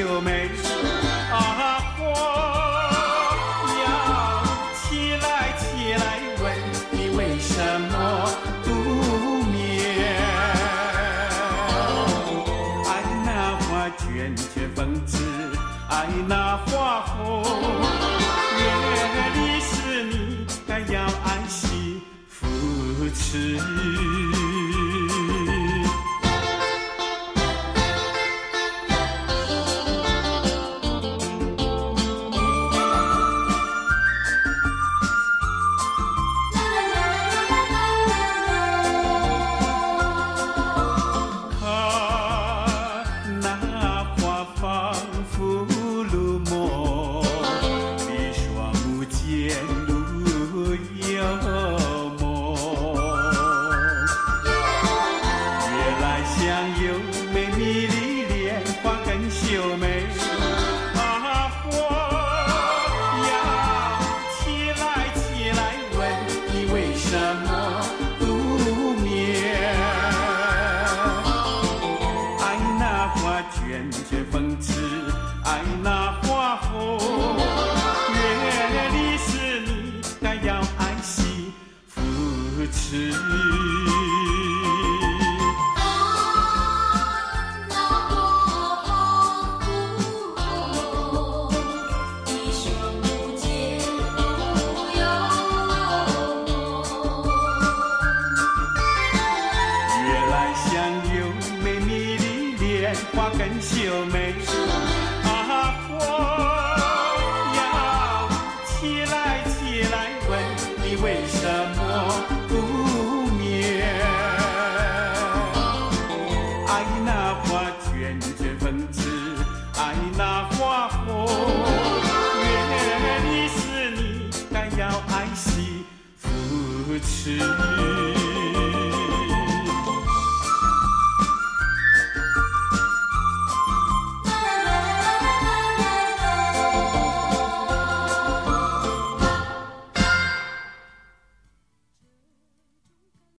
秀美。啊，我要起来起来问你为什么不眠？爱那花卷卷风姿，爱那花红。愿你是你，该要爱惜扶持。目间路有梦。月来香有美，迷离莲花更秀美。持。那花仿佛梦，一双目间路有梦。月来香又美，迷离莲花更秀美。啊，我要起来起来问你为什么迟。